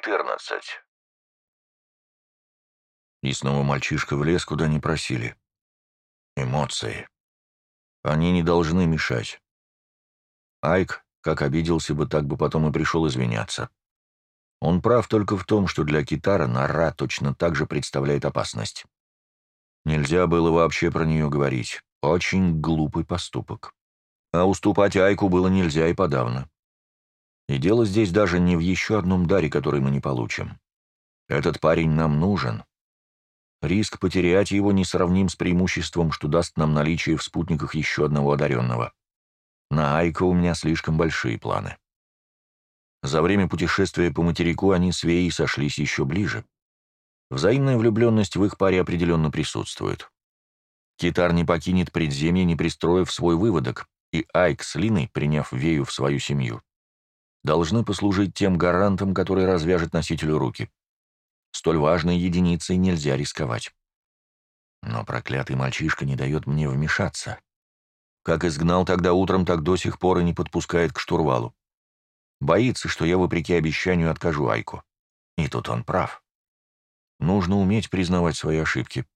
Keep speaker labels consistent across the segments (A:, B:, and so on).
A: четырнадцать».
B: И снова мальчишка влез, куда не просили. Эмоции. Они не должны мешать. Айк, как обиделся бы, так бы потом и пришел извиняться. Он прав только в том, что для Китара нора точно так же представляет опасность. Нельзя было вообще про нее говорить. Очень глупый поступок. А уступать Айку было нельзя и подавно. И дело здесь даже не в еще одном даре, который мы не получим. Этот парень нам нужен. Риск потерять его несравним с преимуществом, что даст нам наличие в спутниках еще одного одаренного. На Айка у меня слишком большие планы. За время путешествия по материку они с Веей сошлись еще ближе. Взаимная влюбленность в их паре определенно присутствует. Китар не покинет предземье, не пристроив свой выводок, и Айк с Линой, приняв Вею в свою семью, должны послужить тем гарантом, который развяжет носителю руки. Столь важной единицей нельзя рисковать. Но проклятый мальчишка не дает мне вмешаться. Как изгнал тогда утром, так до сих пор и не подпускает к штурвалу. Боится, что я, вопреки обещанию, откажу Айку. И тут он прав. Нужно уметь признавать свои ошибки.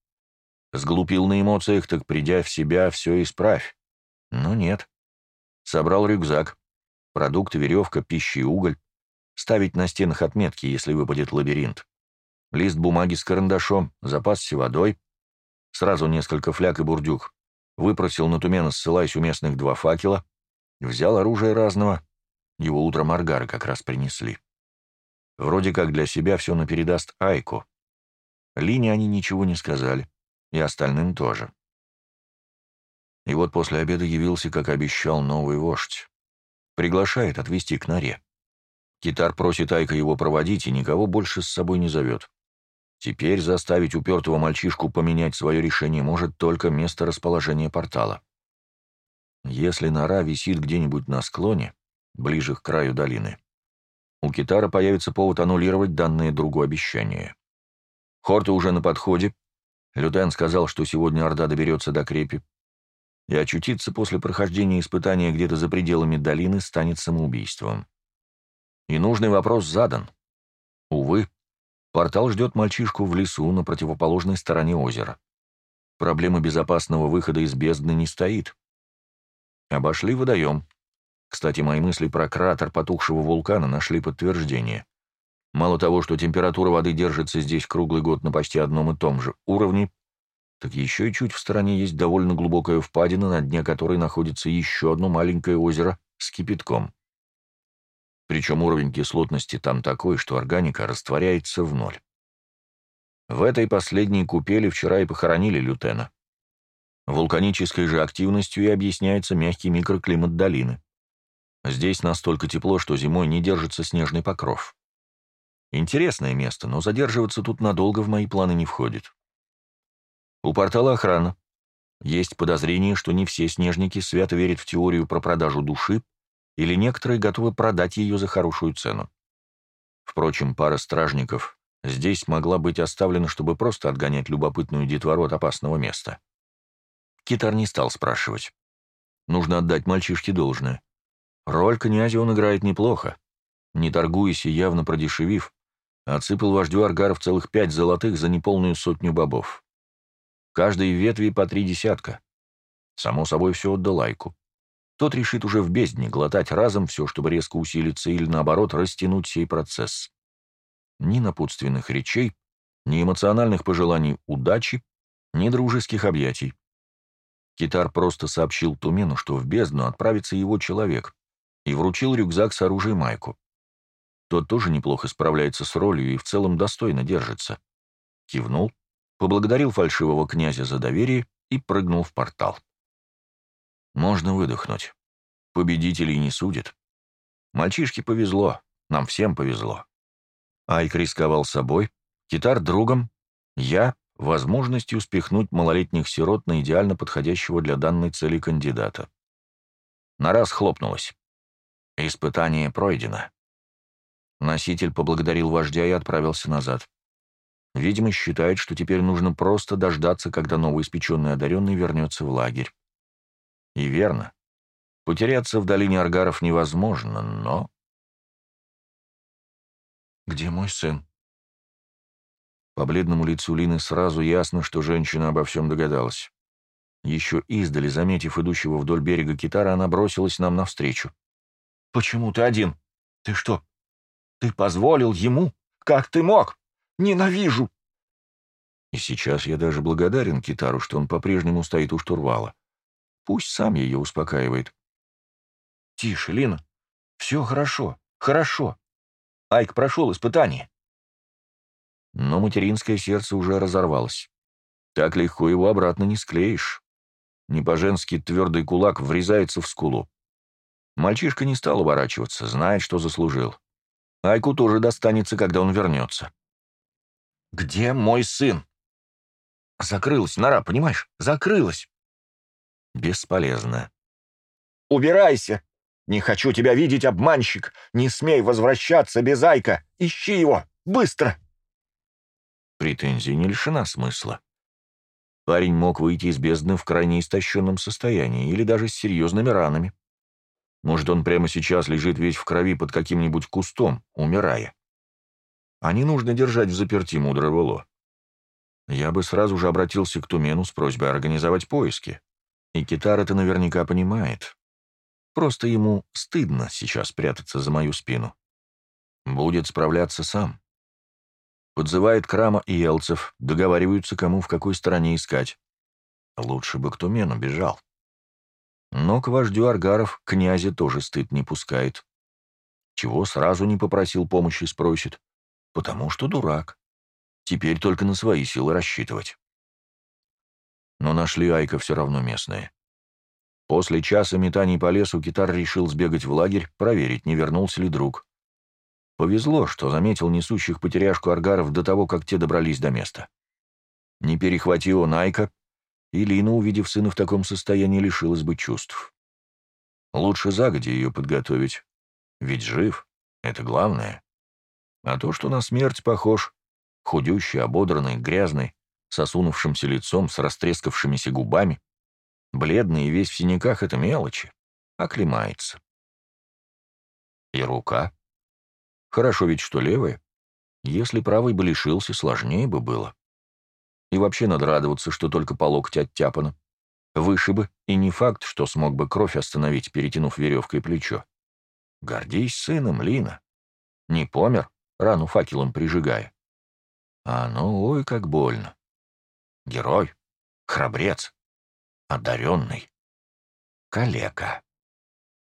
B: Сглупил на эмоциях, так придя в себя, все исправь. Но нет. Собрал рюкзак. Продукты, веревка, пища и уголь. Ставить на стенах отметки, если выпадет лабиринт. Лист бумаги с карандашом, запасся водой. Сразу несколько фляг и бурдюк. Выпросил на Тумена, ссылаясь у местных два факела. Взял оружие разного. Его утром аргары как раз принесли. Вроде как для себя все напередаст Айку. Лине они ничего не сказали, и остальным тоже. И вот после обеда явился, как обещал, новый вождь. Приглашает отвезти к норе. Китар просит Айка его проводить и никого больше с собой не зовет. Теперь заставить упертого мальчишку поменять свое решение может только место расположения портала. Если нора висит где-нибудь на склоне, ближе к краю долины, у Китара появится повод аннулировать данное другу обещание. Хорты уже на подходе. Лютен сказал, что сегодня Орда доберется до крепи. И очутиться после прохождения испытания где-то за пределами долины станет самоубийством. И нужный вопрос задан. Увы, портал ждет мальчишку в лесу на противоположной стороне озера. Проблема безопасного выхода из бездны не стоит. Обошли водоем. Кстати, мои мысли про кратер потухшего вулкана нашли подтверждение. Мало того, что температура воды держится здесь круглый год на почти одном и том же уровне, так еще и чуть в стороне есть довольно глубокая впадина, на дне которой находится еще одно маленькое озеро с кипятком. Причем уровень кислотности там такой, что органика растворяется в ноль. В этой последней купели вчера и похоронили лютена. Вулканической же активностью и объясняется мягкий микроклимат долины. Здесь настолько тепло, что зимой не держится снежный покров. Интересное место, но задерживаться тут надолго в мои планы не входит. У портала охрана. Есть подозрение, что не все снежники свято верят в теорию про продажу души, или некоторые готовы продать ее за хорошую цену. Впрочем, пара стражников здесь могла быть оставлена, чтобы просто отгонять любопытную детвору от опасного места. Китар не стал спрашивать. Нужно отдать мальчишке должное. Роль князя он играет неплохо. Не торгуясь и явно продешевив, Отсыпал вождю аргаров целых пять золотых за неполную сотню бобов. Каждой ветви по три десятка. Само собой, все отдал Айку. Тот решит уже в бездне глотать разом все, чтобы резко усилиться или, наоборот, растянуть сей процесс. Ни напутственных речей, ни эмоциональных пожеланий удачи, ни дружеских объятий. Китар просто сообщил Тумену, что в бездну отправится его человек, и вручил рюкзак с оружием Майку. Тот тоже неплохо справляется с ролью и в целом достойно держится. Кивнул, поблагодарил фальшивого князя за доверие и прыгнул в портал. Можно выдохнуть. Победителей не судят. Мальчишке повезло, нам всем повезло. Айк рисковал собой, Китар другом, я — возможностью спихнуть малолетних сирот на идеально подходящего для данной цели кандидата. На раз хлопнулось. Испытание пройдено. Носитель поблагодарил вождя и отправился назад. Видимо, считает, что теперь нужно просто дождаться, когда новоиспеченный одаренный вернется в лагерь. И верно. Потеряться в долине Аргаров невозможно, но... «Где мой сын?» По бледному лицу Лины сразу ясно, что женщина обо всем догадалась. Еще издали, заметив идущего вдоль берега китара, она бросилась нам навстречу. «Почему ты один? Ты что? Ты позволил ему? Как ты мог? Ненавижу!» И сейчас я даже благодарен Китару, что он по-прежнему стоит у штурвала. Пусть сам ее успокаивает. «Тише, Лина. Все хорошо. Хорошо. Айк прошел испытание». Но материнское сердце уже разорвалось. Так легко его обратно не склеишь. Не по-женски твердый кулак врезается в скулу. Мальчишка не стал оборачиваться, знает, что заслужил. Айку тоже достанется, когда он вернется. «Где мой сын?» «Закрылась нора, понимаешь? Закрылась!» «Бесполезно». «Убирайся! Не хочу тебя видеть, обманщик! Не смей возвращаться без Айка! Ищи его! Быстро!» Претензия не лишена смысла. Парень мог выйти из бездны в крайне истощенном состоянии или даже с серьезными ранами. Может, он прямо сейчас лежит весь в крови под каким-нибудь кустом, умирая. А не нужно держать в заперти мудрого Ло. Я бы сразу же обратился к Тумену с просьбой организовать поиски. И Китар это наверняка понимает. Просто ему стыдно сейчас прятаться за мою спину. Будет справляться сам. Подзывает Крама и Елцев, договариваются, кому в какой стороне искать. Лучше бы к Тумену бежал. Но к вождю Аргаров князя тоже стыд не пускает. Чего сразу не попросил помощи, спросит. Потому что дурак. Теперь только на свои силы рассчитывать. Но нашли Айка все равно местные. После часа метаний по лесу Китар решил сбегать в лагерь, проверить, не вернулся ли друг. Повезло, что заметил несущих потеряшку аргаров до того, как те добрались до места. Не перехватил он Айка, и Лина, увидев сына в таком состоянии, лишилась бы чувств. Лучше загоди ее подготовить, ведь жив — это главное. А то, что на смерть похож, худющий, ободранный, грязный, с осунувшимся лицом, с растрескавшимися губами, бледный и весь в синяках — это мелочи, оклемается. И рука — Хорошо ведь, что левая. Если правой бы лишился, сложнее бы было. И вообще надо радоваться, что только по локоть оттяпано. Выше бы, и не факт, что смог бы кровь остановить, перетянув веревкой плечо. Гордись сыном, Лина. Не помер, рану факелом прижигая. А ну, ой, как больно. Герой, храбрец, одаренный, калека.